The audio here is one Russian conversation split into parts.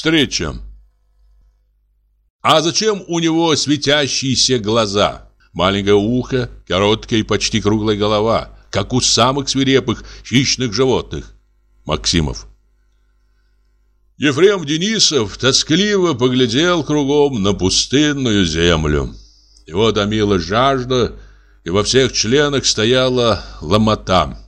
Встреча. А зачем у него светящиеся глаза? Маленькое ухо, короткая и почти круглая голова, как у самых свирепых хищных животных. Максимов. Ефрем Денисов тоскливо поглядел кругом на пустынную землю. Его томила жажда, и во всех членах стояла ломота.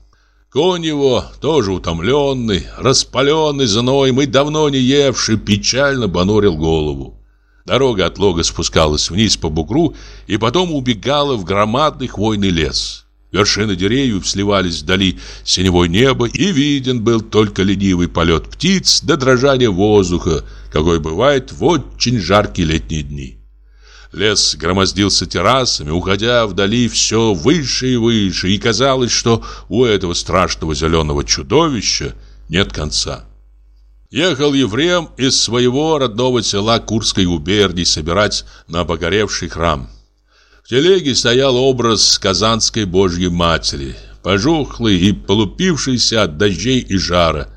Конь его, тоже утомленный, распаленный зноем и давно не евший, печально понурил голову. Дорога от лога спускалась вниз по бугру и потом убегала в громадный хвойный лес. Вершины деревьев сливались вдали синевое небо, и виден был только ленивый полет птиц до дрожания воздуха, какой бывает в очень жаркие летние дни. Лес громоздился террасами, уходя вдали все выше и выше, и казалось, что у этого страшного зеленого чудовища нет конца. Ехал Ефрем из своего родного села Курской губернии собирать на погоревший храм. В телеге стоял образ Казанской Божьей Матери, пожухлый и полупившийся от дождей и жара.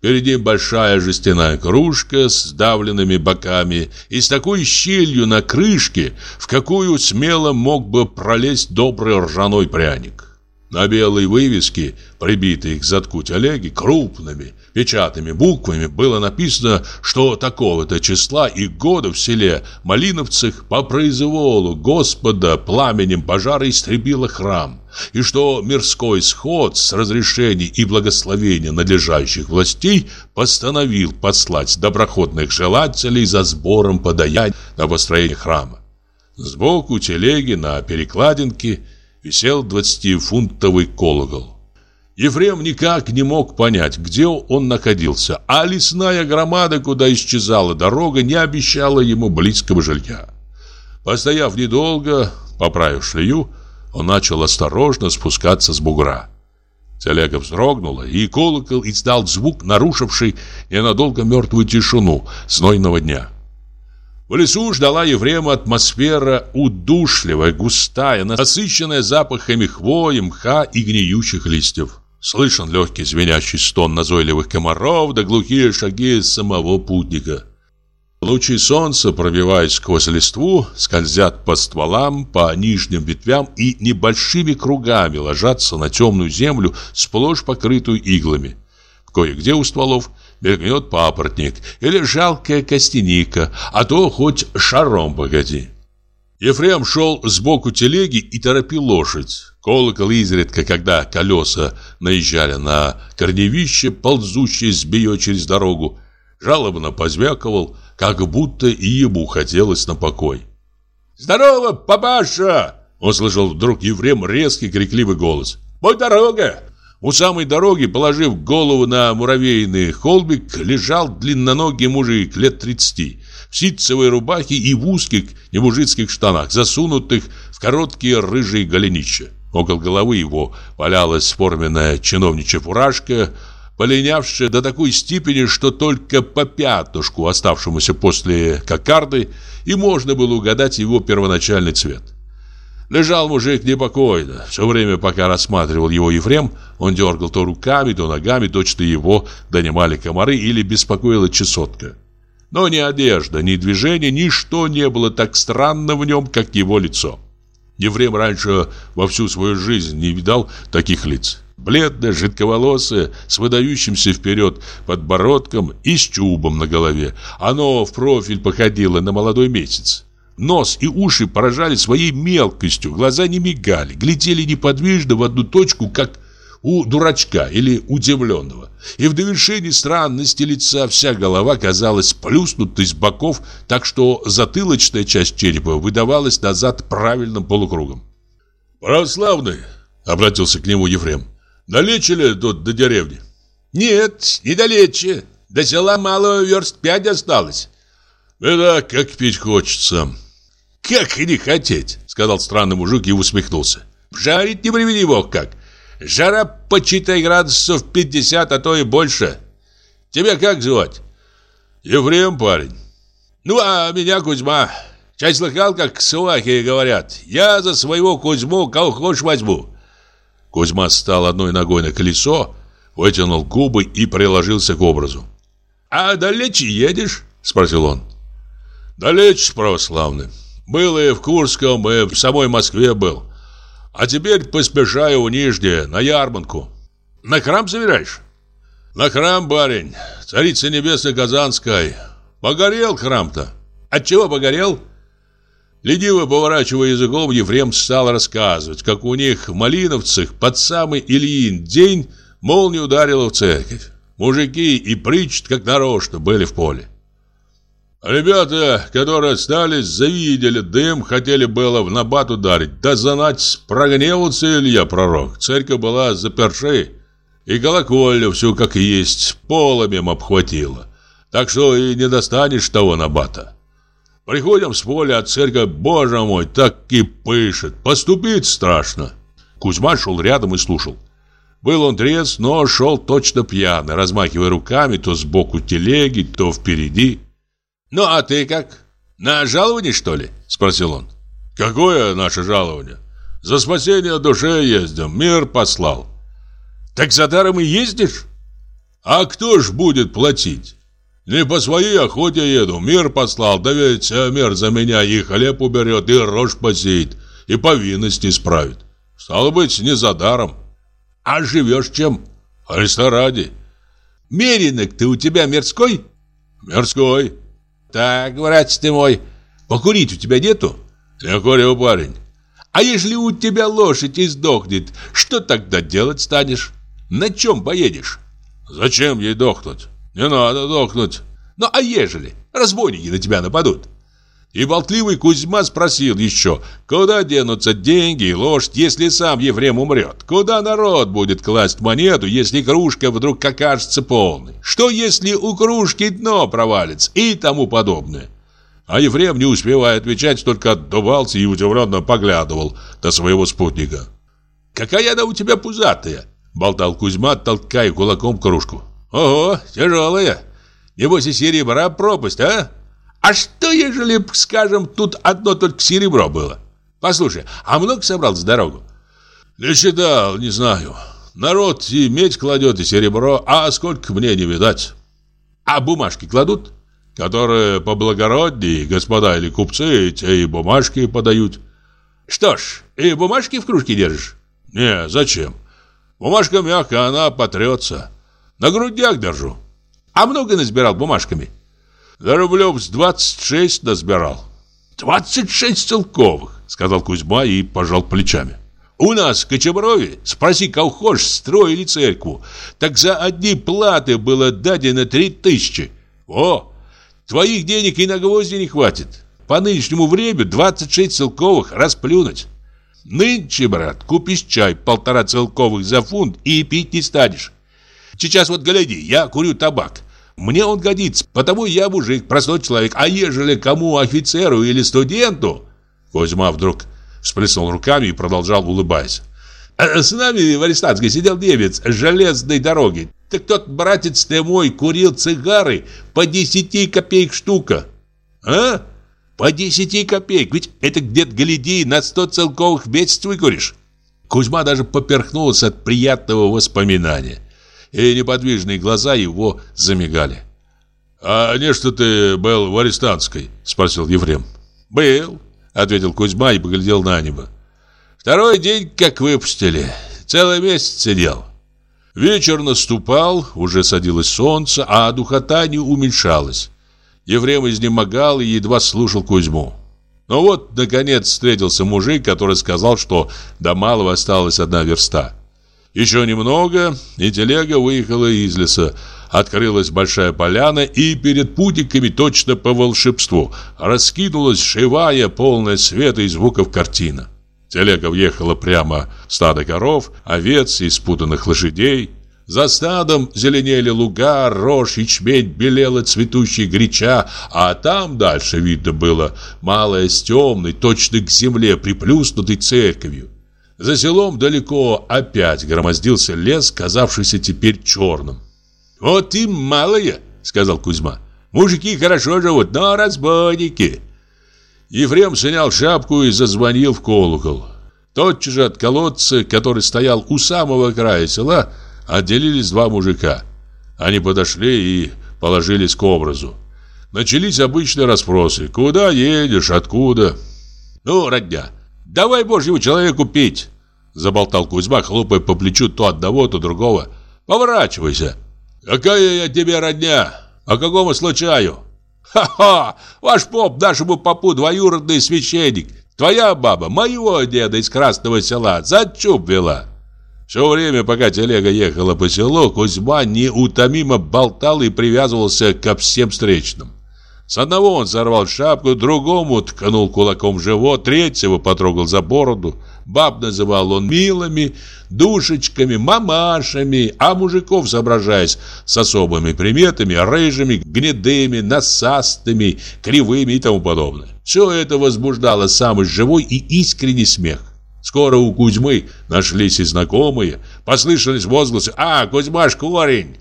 Перед ним большая жестяная кружка с давленными боками и с такой щелью на крышке, в какую смело мог бы пролезть добрый ржаной пряник. На белой вывеске, прибитой к задку телеги, крупными печатными буквами было написано, что такого-то числа и года в селе Малиновцах по произволу Господа пламенем пожара истребило храм, и что мирской сход с разрешений и благословения надлежащих властей постановил послать доброходных желателей за сбором подаяний на построение храма. Сбоку телеги на перекладинке – висел двадцатифунтовый колокол. Ефрем никак не мог понять, где он находился, а лесная громада, куда исчезала дорога, не обещала ему близкого жилья. Постояв недолго, поправив шлею, он начал осторожно спускаться с бугра. Телега вздрогнула, и колокол издал звук, нарушивший ненадолго мертвую тишину знойного дня. В лесу ждала Ефрема атмосфера удушливая, густая, насыщенная запахами хвои, мха и гниющих листьев. Слышен легкий звенящий стон назойливых комаров да глухие шаги самого путника. Лучи солнца, пробиваясь сквозь листву, скользят по стволам, по нижним ветвям и небольшими кругами ложатся на темную землю, сплошь покрытую иглами. Кое-где у стволов мелькнет папоротник или жалкая костяника, а то хоть шаром погоди. Ефрем шел сбоку телеги и торопил лошадь. Колокол изредка, когда колеса наезжали на корневище, ползущее сбие через дорогу, жалобно позвякивал, как будто и ему хотелось на покой. «Здорово, папаша!» — услышал вдруг Ефрем резкий крикливый голос. «Будь дорога! У самой дороги, положив голову на муравейный холбик, лежал длинноногий мужик лет 30 в ситцевой рубахе и в узких немужицких штанах, засунутых в короткие рыжие голенища. Около головы его валялась форменная чиновничья фуражка, полинявшая до такой степени, что только по пятнышку, оставшемуся после кокарды, и можно было угадать его первоначальный цвет. Лежал мужик непокойно. Все время, пока рассматривал его Ефрем, он дергал то руками, то ногами, точно его донимали комары или беспокоила чесотка. Но ни одежда, ни движение, ничто не было так странно в нем, как его лицо. Ефрем раньше во всю свою жизнь не видал таких лиц. Бледное, жидковолосое, с выдающимся вперед подбородком и с чубом на голове. Оно в профиль походило на молодой месяц. Нос и уши поражали своей мелкостью, глаза не мигали, глядели неподвижно в одну точку, как у дурачка или удивленного. И в довершении странности лица вся голова казалась плюснутой с боков, так что затылочная часть черепа выдавалась назад правильным полукругом. «Православный?» — обратился к нему Ефрем. «Далече тут до деревни?» «Нет, недалече. До села мало верст пять осталось». «Это как пить хочется». «Как и не хотеть», — сказал странный мужик и усмехнулся. «Жарить не приведи бог как. Жара, почитай, градусов 50, а то и больше. Тебя как звать?» «Ефрем, парень». «Ну, а меня Кузьма. Часть слыхал, как свахи говорят. Я за своего Кузьму кого хочешь возьму». Кузьма стал одной ногой на колесо, вытянул губы и приложился к образу. «А далече едешь?» Спросил он. Далеч православный. Был и в Курском, и в самой Москве был. А теперь поспешаю в Нижнее, на ярмарку. На храм собираешь? На храм, барин. Царица Небесная Казанской. Погорел храм-то. От чего погорел? Лениво поворачивая языком, Ефрем стал рассказывать, как у них в Малиновцах под самый Ильин день молния ударила в церковь. Мужики и причт, как нарочно, были в поле. Ребята, которые остались, завидели дым, хотели было в набат ударить. Да занать прогневался Илья пророк. Церковь была запершей, и колокольню всю как есть поломем обхватила. Так что и не достанешь того набата. Приходим с поля, а церковь, боже мой, так и пышет. Поступить страшно. Кузьма шел рядом и слушал. Был он трез, но шел точно пьяный, размахивая руками то сбоку телеги, то впереди. «Ну, а ты как? На жалование, что ли?» – спросил он. «Какое наше жалование? За спасение души ездим, мир послал». «Так за даром и ездишь?» «А кто ж будет платить?» «Не по своей охоте еду, мир послал, да ведь мир за меня и хлеб уберет, и рожь посеет, и повинность исправит. Стало быть, не за даром. А живешь чем? Христа ради». «Меринок ты у тебя мирской?» «Мирской». Так, братец ты мой, покурить у тебя нету? Я курю, парень. А если у тебя лошадь издохнет, что тогда делать станешь? На чем поедешь? Зачем ей дохнуть? Не надо дохнуть. Ну а ежели разбойники на тебя нападут? И болтливый Кузьма спросил еще, куда денутся деньги и лошадь, если сам Ефрем умрет? Куда народ будет класть монету, если кружка вдруг окажется полной? Что, если у кружки дно провалится и тому подобное? А Ефрем, не успевая отвечать, только отдувался и удивленно поглядывал на своего спутника. «Какая она у тебя пузатая!» — болтал Кузьма, толкая кулаком кружку. «Ого, тяжелая! Небось и серебра пропасть, а?» А что, ежели, скажем, тут одно только серебро было? Послушай, а много собрал за дорогу? Не считал, не знаю. Народ и медь кладет, и серебро, а сколько мне не видать. А бумажки кладут? Которые поблагороднее, господа или купцы, те и бумажки подают. Что ж, и бумажки в кружке держишь? Не, зачем? Бумажка мягкая, она потрется. На грудях держу. А много насбирал бумажками? Да рублев с 26 назбирал. 26 целковых, сказал Кузьма и пожал плечами. У нас в Кочеброве, спроси колхоз, строили церкву. Так за одни платы было дадено три тысячи. О, твоих денег и на гвозди не хватит. По нынешнему времени 26 целковых расплюнуть. Нынче, брат, купишь чай полтора целковых за фунт и пить не станешь. Сейчас вот гляди, я курю табак. Мне он годится, потому я мужик, простой человек. А ежели кому, офицеру или студенту...» Козьма вдруг всплеснул руками и продолжал, улыбаясь. «Э, «С нами в арестантской сидел немец с железной дороги. Так тот братец ты мой курил цигары по десяти копеек штука. А? По десяти копеек. Ведь это где-то, гляди, на сто целковых в месяц выкуришь». Кузьма даже поперхнулся от приятного воспоминания и неподвижные глаза его замигали. «А не что ты был в арестантской?» – спросил Ефрем. «Был», – ответил Кузьма и поглядел на небо. «Второй день, как выпустили. Целый месяц сидел». Вечер наступал, уже садилось солнце, а духота не уменьшалась. Ефрем изнемогал и едва слушал Кузьму. Но вот, наконец, встретился мужик, который сказал, что до малого осталась одна верста. Еще немного, и телега выехала из леса. Открылась большая поляна, и перед путниками точно по волшебству раскинулась живая, полная света и звуков картина. Телега въехала прямо в стадо коров, овец и спутанных лошадей. За стадом зеленели луга, рожь, ячмень, белела цветущая греча, а там дальше видно было малое с темной, точно к земле приплюснутой церковью. За селом далеко опять громоздился лес, казавшийся теперь черным. «Вот и малые», — сказал Кузьма. «Мужики хорошо живут, но разбойники». Ефрем снял шапку и зазвонил в колокол. Тотчас же от колодца, который стоял у самого края села, отделились два мужика. Они подошли и положились к образу. начались обычные расспросы. Куда едешь, откуда? Ну, родня, давай божьему человеку пить, заболтал Кузьма, хлопая по плечу то одного, то другого. Поворачивайся. Какая я тебе родня? По какому случаю? Ха-ха! Ваш поп нашему попу двоюродный священник. Твоя баба моего деда из Красного села за. Все время, пока телега ехала по селу, Кузьма неутомимо болтал и привязывался ко всем встречным. С одного он сорвал шапку, другому ткнул кулаком в живот, третьего потрогал за бороду. Баб называл он милыми, душечками, мамашами, а мужиков, соображаясь с особыми приметами, рыжими, гнедыми, насастыми, кривыми и тому подобное. Все это возбуждало самый живой и искренний смех. Скоро у Кузьмы нашлись и знакомые, послышались возгласы «А, Кузьмаш корень!»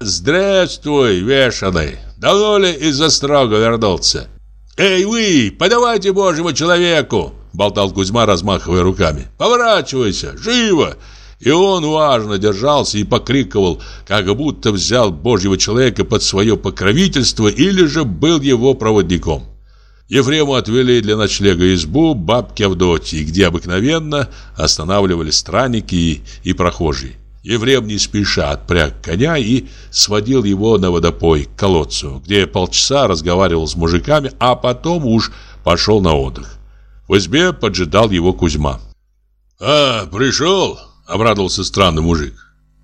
«Здравствуй, вешаный! Давно ли из-за строга вернулся?» «Эй вы, подавайте божьему человеку!» Болтал Кузьма, размахивая руками «Поворачивайся, живо!» И он важно держался и покриковал, как будто взял божьего человека под свое покровительство или же был его проводником. Ефрему отвели для ночлега избу бабки Авдотьи, где обыкновенно останавливались странники и прохожие. Ефрем не спеша отпряг коня и сводил его на водопой к колодцу, где полчаса разговаривал с мужиками, а потом уж пошел на отдых. В избе поджидал его Кузьма. «А, пришел?» — обрадовался странный мужик.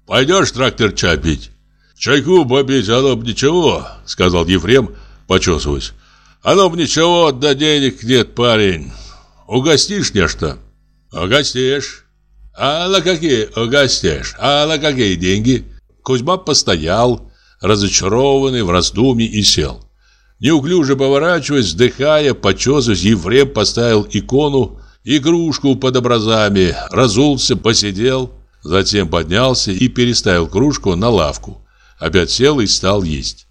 «Пойдешь трактор чай пить?» «Чайку попить, оно б ничего», — сказал Ефрем, почесываясь. «Оно б ничего, да денег нет, парень. Угостишь нечто?» «Угостишь». «А на какие угостишь? А на какие деньги?» Кузьма постоял, разочарованный в раздумье и сел. Неуклюже поворачиваясь, вздыхая, почесываясь, Ефрем поставил икону, игрушку под образами, разулся, посидел, затем поднялся и переставил кружку на лавку. Опять сел и стал есть.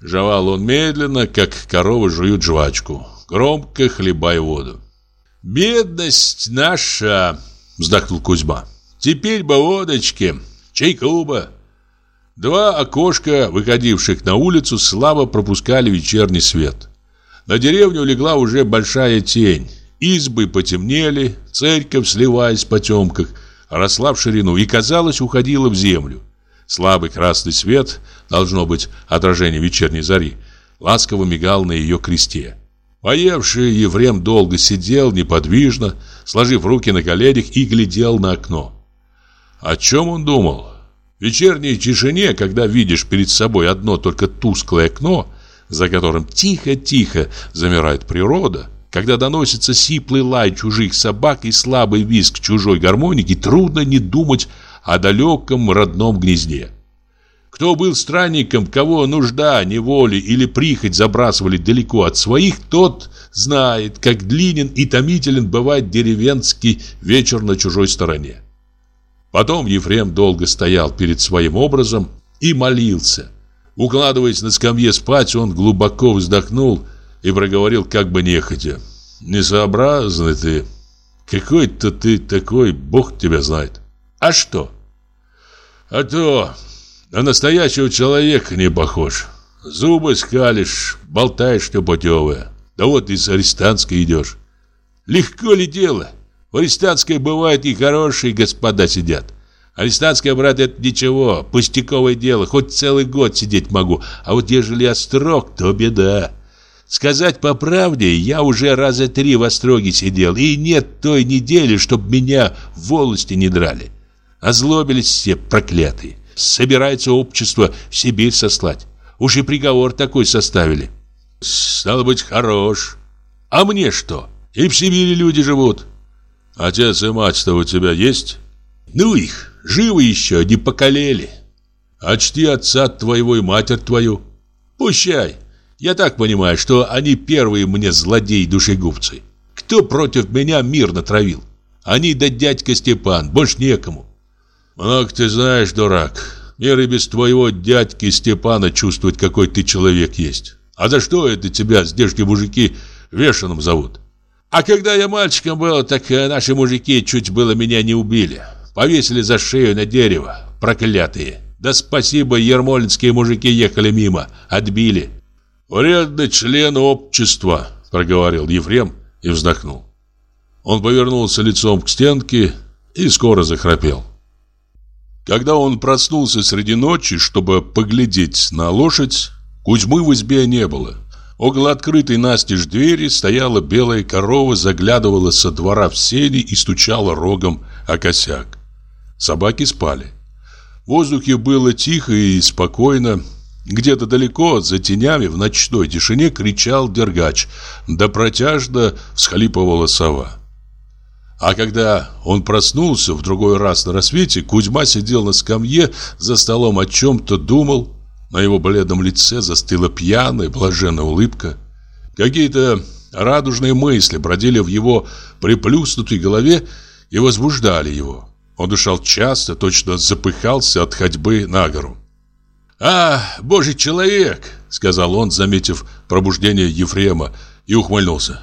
Жевал он медленно, как коровы жуют жвачку, громко хлебая воду. «Бедность наша!» Вздохнул Кузьма. Теперь бы водочки, чайку. Два окошка, выходивших на улицу, слабо пропускали вечерний свет. На деревню легла уже большая тень. Избы потемнели, церковь, сливаясь в потемках, росла в ширину и, казалось, уходила в землю. Слабый красный свет, должно быть отражение вечерней зари, ласково мигал на ее кресте. Поевший Ефрем долго сидел неподвижно, сложив руки на коленях и глядел на окно. О чем он думал? В вечерней тишине, когда видишь перед собой одно только тусклое окно, за которым тихо-тихо замирает природа, когда доносится сиплый лай чужих собак и слабый визг чужой гармоники, трудно не думать о далеком родном гнезде. Кто был странником, кого нужда, неволи или прихоть забрасывали далеко от своих, тот знает, как длинен и томителен бывает деревенский вечер на чужой стороне. Потом Ефрем долго стоял перед своим образом и молился. Укладываясь на скамье спать, он глубоко вздохнул и проговорил как бы нехотя. «Несообразный ты. Какой-то ты такой, Бог тебя знает. А что?» «А то, на настоящего человека не похож. Зубы скалишь, болтаешь непутевое. Да вот из арестантской идешь. Легко ли дело? В арестантской бывают и хорошие господа сидят. Арестантская, брат, это ничего, пустяковое дело, хоть целый год сидеть могу. А вот ежели острог, то беда. Сказать по правде, я уже раза три в остроге сидел, и нет той недели, чтоб меня в волости не драли. Озлобились все проклятые собирается общество в Сибирь сослать. Уж и приговор такой составили. Стало быть, хорош. А мне что? И в Сибири люди живут. Отец и мать-то у тебя есть? Ну их, живы еще, не покалели. А чти отца твоего и матерь твою. Пущай. Я так понимаю, что они первые мне злодеи-душегубцы. Кто против меня мир натравил? Они да дядька Степан, больше некому. Много ты знаешь, дурак. Мир и без твоего дядьки Степана чувствует, какой ты человек есть. А за что это тебя здешние мужики вешаным зовут? А когда я мальчиком был, так э, наши мужики чуть было меня не убили. Повесили за шею на дерево, проклятые. Да спасибо, ермолинские мужики ехали мимо, отбили. «Вредный член общества», — проговорил Ефрем и вздохнул. Он повернулся лицом к стенке и скоро захрапел. Когда он проснулся среди ночи, чтобы поглядеть на лошадь, Кузьмы в избе не было. Около открытой настежь двери стояла белая корова, заглядывала со двора в сени и стучала рогом о косяк. Собаки спали. В воздухе было тихо и спокойно. Где-то далеко, за тенями, в ночной тишине кричал дергач, да протяжно всхлипывала сова. А когда он проснулся в другой раз на рассвете, Кузьма сидел на скамье за столом о чем-то думал. На его бледном лице застыла пьяная, блаженная улыбка. Какие-то радужные мысли бродили в его приплюснутой голове и возбуждали его. Он дышал часто, точно запыхался от ходьбы на гору. «А, божий человек!» — сказал он, заметив пробуждение Ефрема, и ухмыльнулся.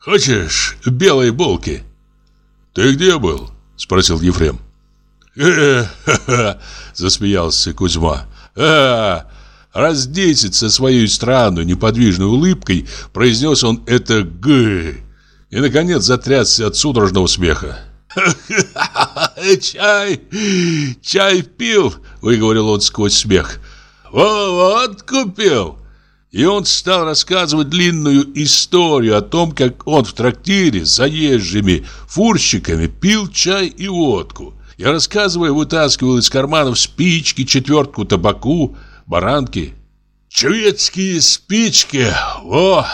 «Хочешь белой булки?» «Ты где был?» — спросил Ефрем. «Э-ха-ха!» — засмеялся Кузьма. «А, раз десять со своей странной неподвижной улыбкой произнес он это «г» и, наконец, затрясся от судорожного смеха. «Чай! Чай пил!» — выговорил он сквозь смех. «Вот купил!» И он стал рассказывать длинную историю о том, как он в трактире с заезжими фурщиками пил чай и водку. И рассказывая, вытаскивал из карманов спички, четвертку табаку, баранки. «Шведские спички! О!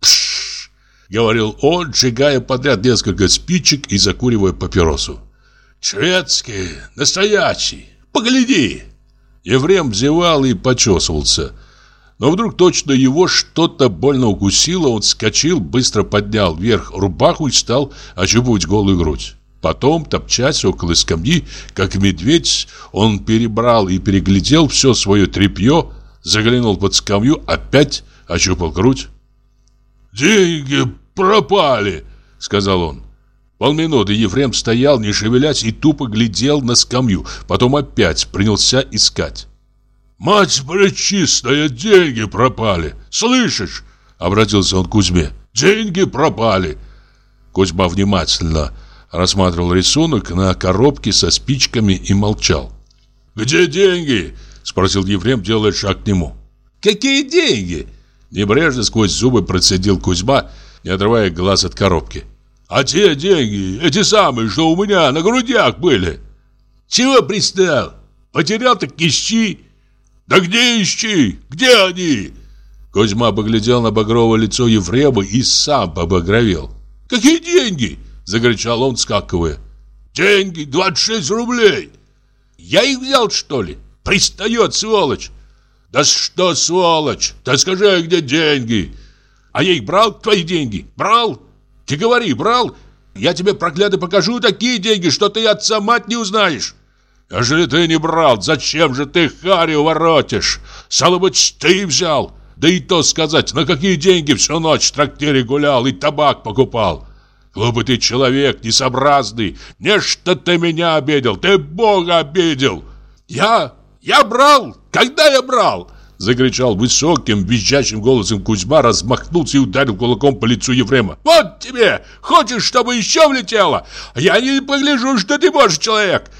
Пш!» — говорил он, сжигая подряд несколько спичек и закуривая папиросу. «Шведские! Настоящие! Погляди!» Еврем зевал и почесывался — но вдруг точно его что-то больно укусило, он вскочил, быстро поднял вверх рубаху и стал ощупывать голую грудь. Потом, топчась около скамьи, как медведь, он перебрал и переглядел все свое тряпье, заглянул под скамью, опять ощупал грудь. «Деньги пропали!» — сказал он. Полминуты Ефрем стоял, не шевелясь, и тупо глядел на скамью. Потом опять принялся искать. «Мать пречистая, деньги пропали! Слышишь?» Обратился он к Кузьме. «Деньги пропали!» Кузьма внимательно рассматривал рисунок на коробке со спичками и молчал. «Где деньги?» Спросил Ефрем, делая шаг к нему. «Какие деньги?» Небрежно сквозь зубы процедил Кузьма, не отрывая глаз от коробки. «А те деньги, эти самые, что у меня на грудях были!» «Чего пристал? Потерял так ищи!» «Да где ищи? Где они?» Кузьма поглядел на багровое лицо Ефрема и сам побагровел. «Какие деньги?» – закричал он, скакивая. «Деньги, 26 рублей!» «Я их взял, что ли? Пристает, сволочь!» «Да что, сволочь? Да скажи, где деньги?» «А я их брал, твои деньги? Брал? Ты говори, брал? Я тебе, проклятый, покажу такие деньги, что ты отца мать не узнаешь!» Ежели ты не брал, зачем же ты харю воротишь? Стало быть, ты взял. Да и то сказать, на какие деньги всю ночь в трактире гулял и табак покупал. Глупый ты человек, несообразный. Не что ты меня обидел, ты Бога обидел. Я? Я брал? Когда я брал? Закричал высоким, визжащим голосом Кузьма, размахнулся и ударил кулаком по лицу Ефрема. «Вот тебе! Хочешь, чтобы еще влетело? Я не погляжу, что ты можешь, человек!»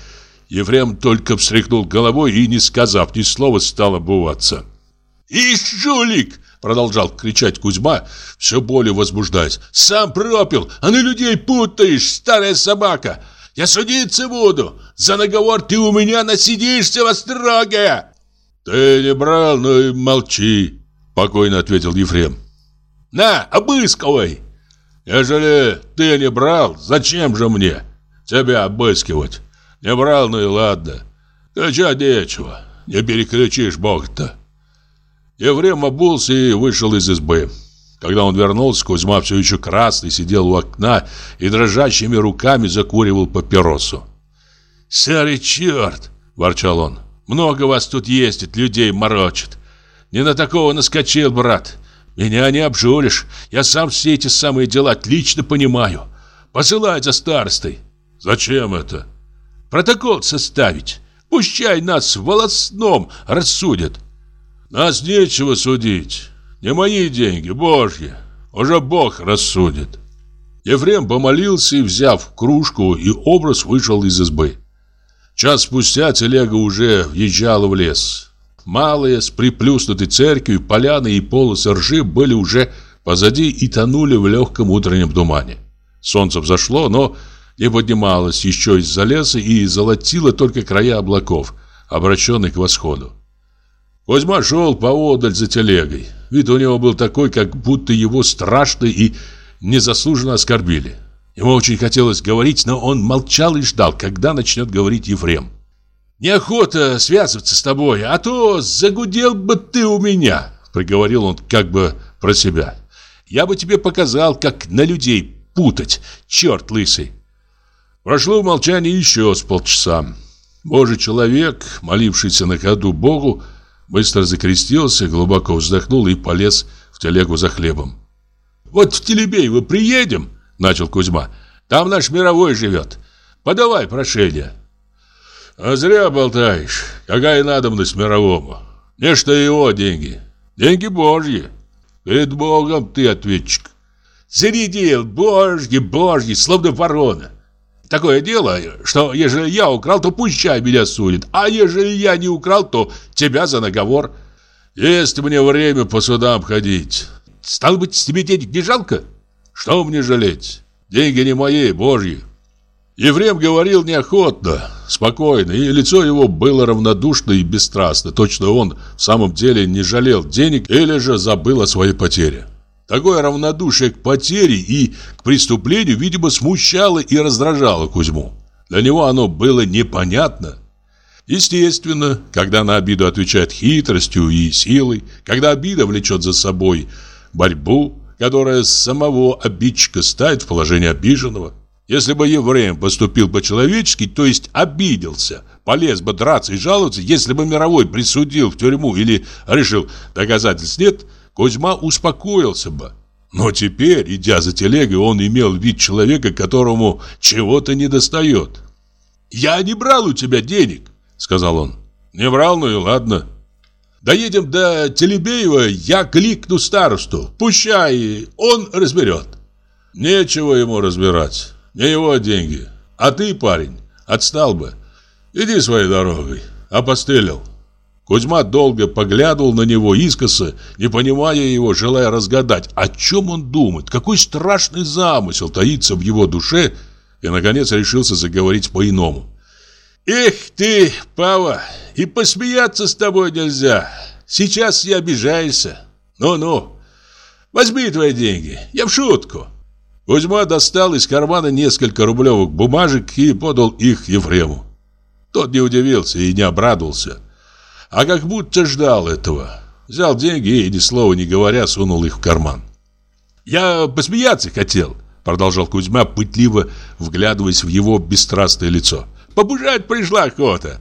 Ефрем только встряхнул головой и, не сказав ни слова, стал обуваться. «Ишь, жулик!» — продолжал кричать Кузьма, все более возбуждаясь. «Сам пропил, а на людей путаешь, старая собака! Я судиться буду! За наговор ты у меня насидишься во строге!» «Ты не брал, ну и молчи!» — спокойно ответил Ефрем. «На, обыскивай! Ежели ты не брал, зачем же мне тебя обыскивать?» Не брал, ну и ладно. Кричать нечего. Не перекричишь бог-то. Ефрем обулся и вышел из избы. Когда он вернулся, Кузьма все еще красный сидел у окна и дрожащими руками закуривал папиросу. «Серый черт!» – ворчал он. «Много вас тут ездит, людей морочит. Не на такого наскочил, брат. Меня не обжулишь. Я сам все эти самые дела отлично понимаю. Посылай за старостой». «Зачем это?» Протокол составить. Пущай нас волосном рассудят. Нас нечего судить. Не мои деньги, божьи. Уже Бог рассудит. Ефрем помолился и, взяв кружку и образ, вышел из избы. Час спустя телега уже въезжала в лес. Малые, с приплюснутой церковью, поляны и полосы ржи были уже позади и тонули в легком утреннем тумане. Солнце взошло, но не поднималось еще из-за леса и золотило только края облаков, обращенных к восходу. Кузьма шел поодаль за телегой. Вид у него был такой, как будто его страшно и незаслуженно оскорбили. Ему очень хотелось говорить, но он молчал и ждал, когда начнет говорить Ефрем. «Неохота связываться с тобой, а то загудел бы ты у меня», проговорил он как бы про себя. «Я бы тебе показал, как на людей путать, черт лысый». Прошло в молчании еще с полчаса. Божий человек, молившийся на ходу Богу, быстро закрестился, глубоко вздохнул и полез в телегу за хлебом. «Вот в Телебеево приедем», — начал Кузьма. «Там наш мировой живет. Подавай прошение». «А зря болтаешь. Какая надобность мировому? Не что его деньги. Деньги божьи. Перед Богом ты ответчик». «Зарядил, божьи, божьи, словно ворона. Такое дело, что ежели я украл, то пущай меня судит, а ежели я не украл, то тебя за наговор. Есть мне время по судам ходить. Стало быть, тебе денег не жалко? Что мне жалеть? Деньги не мои, божьи. Ефрем говорил неохотно, спокойно, и лицо его было равнодушно и бесстрастно. Точно он в самом деле не жалел денег или же забыл о своей потере. Такое равнодушие к потере и к преступлению, видимо, смущало и раздражало Кузьму. Для него оно было непонятно. Естественно, когда на обиду отвечает хитростью и силой, когда обида влечет за собой борьбу, которая самого обидчика ставит в положение обиженного. Если бы евреем поступил по-человечески, то есть обиделся, полез бы драться и жаловаться, если бы мировой присудил в тюрьму или решил доказательств нет, Кузьма успокоился бы. Но теперь, идя за телегой, он имел вид человека, которому чего-то недостает. «Я не брал у тебя денег», — сказал он. «Не брал, ну и ладно». Доедем до Телебеева, я кликну старосту. Пущай, он разберет. Нечего ему разбирать. Не его деньги. А ты, парень, отстал бы. Иди своей дорогой. Опостылил. Кузьма долго поглядывал на него искоса, не понимая его, желая разгадать, о чем он думает, какой страшный замысел таится в его душе, и, наконец, решился заговорить по-иному. «Эх ты, Пава, и посмеяться с тобой нельзя. Сейчас я обижаешься. Ну-ну, возьми твои деньги, я в шутку». Кузьма достал из кармана несколько рублевых бумажек и подал их Ефрему. Тот не удивился и не обрадовался, а как будто ждал этого. Взял деньги и, ни слова не говоря, сунул их в карман. «Я посмеяться хотел», — продолжал Кузьма, пытливо вглядываясь в его бесстрастное лицо. Побужать пришла охота.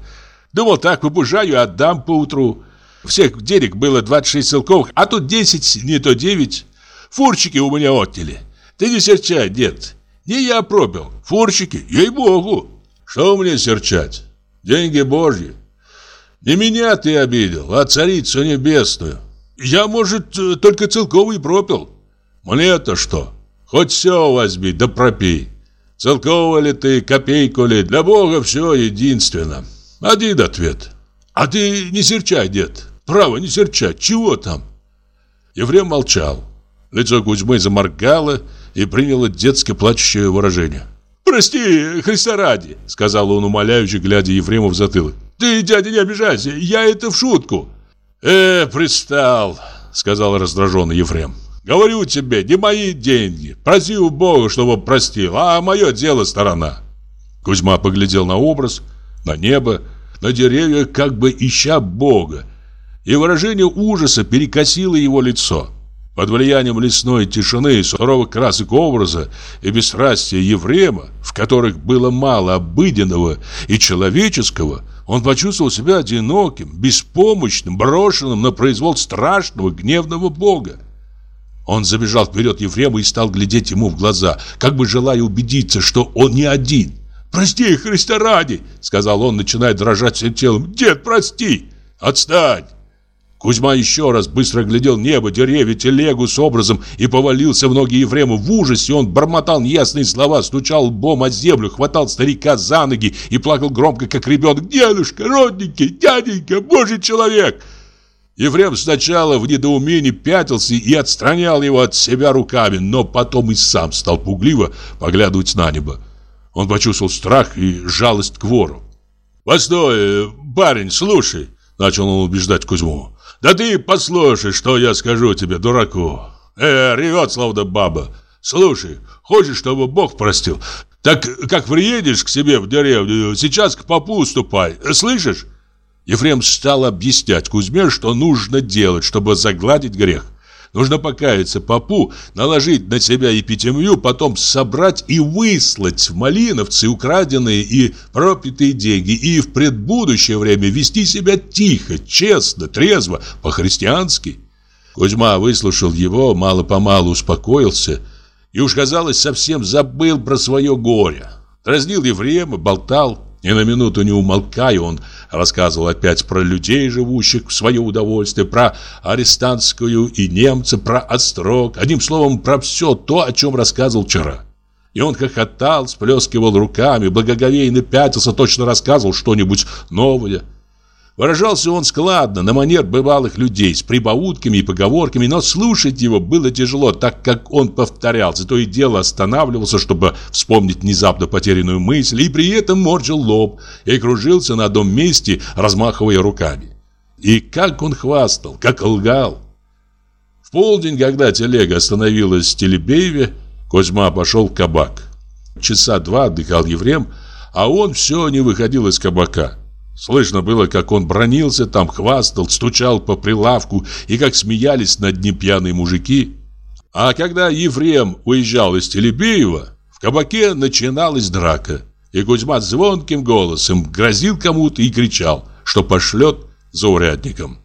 Думал, так побужаю отдам поутру. Всех денег было 26 целковых, а тут 10, не то 9. Фурчики у меня отняли. Ты не серчай, дед. Не я пропил. Фурчики, ей-богу. Что мне серчать? Деньги божьи. Не меня ты обидел, а царицу небесную. Я, может, только целковый пропил. Мне-то что? Хоть все возьми, да пропей. Целкового ли ты, копейку ли, для Бога все единственно. Один ответ. А ты не серчай, дед. Право, не серчай. Чего там? Ефрем молчал. Лицо Кузьмы заморгало и приняло детское плачущее выражение. «Прости, Христа ради», — сказал он умоляюще, глядя Ефрему в затылок. «Ты, дядя, не обижайся, я это в шутку». «Э, пристал», — сказал раздраженный Ефрем. Говорю тебе, не мои деньги. Проси у Бога, чтобы простил, а мое дело сторона. Кузьма поглядел на образ, на небо, на деревья, как бы ища Бога. И выражение ужаса перекосило его лицо. Под влиянием лесной тишины, суровых красок образа и бесстрастия Еврема, в которых было мало обыденного и человеческого, он почувствовал себя одиноким, беспомощным, брошенным на произвол страшного гневного Бога. Он забежал вперед Ефрему и стал глядеть ему в глаза, как бы желая убедиться, что он не один. «Прости, Христа ради!» — сказал он, начиная дрожать всем телом. «Дед, прости!» «Отстань!» Кузьма еще раз быстро глядел небо, деревья, телегу с образом и повалился в ноги Ефрему. В ужасе он бормотал неясные слова, стучал лбом о землю, хватал старика за ноги и плакал громко, как ребенок. «Дедушка, родненький, дяденька, божий человек!» Ефрем сначала в недоумении пятился и отстранял его от себя руками, но потом и сам стал пугливо поглядывать на небо. Он почувствовал страх и жалость к вору. «Постой, парень, слушай!» — начал он убеждать Кузьму. Да ты послушай, что я скажу тебе, дураку. Э, ревет, словно баба. Слушай, хочешь, чтобы Бог простил? Так как приедешь к себе в деревню, сейчас к попу ступай. Слышишь? Ефрем стал объяснять Кузьме, что нужно делать, чтобы загладить грех. Нужно покаяться попу, наложить на себя епитемью, потом собрать и выслать в Малиновцы украденные и пропитые деньги и в предбудущее время вести себя тихо, честно, трезво, по-христиански. Кузьма выслушал его, мало-помалу успокоился и уж, казалось, совсем забыл про свое горе. Дразнил Ефрема, болтал, ни на минуту не умолкая, он рассказывал опять про людей, живущих в свое удовольствие, про арестантскую и немца, про острог, одним словом, про все то, о чем рассказывал вчера. И он хохотал, сплескивал руками, благоговейно пятился, точно рассказывал что-нибудь новое – Выражался он складно, на манер бывалых людей, с прибаутками и поговорками, но слушать его было тяжело, так как он повторялся, то и дело останавливался, чтобы вспомнить внезапно потерянную мысль, и при этом морчил лоб и кружился на одном месте, размахивая руками. И как он хвастал, как лгал. В полдень, когда телега остановилась в Телебееве, Козьма пошел в кабак. Часа два отдыхал Еврем, а он все не выходил из кабака. Слышно было, как он бронился там, хвастал, стучал по прилавку и как смеялись над ним пьяные мужики. А когда Ефрем уезжал из Телебеева, в кабаке начиналась драка. И Кузьма звонким голосом грозил кому-то и кричал, что пошлет за урядником.